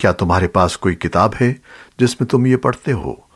क्या तुम्हारे पास कोई किताब है जिसमें तुम ये पढ़ते हो?